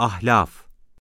Ahlaf.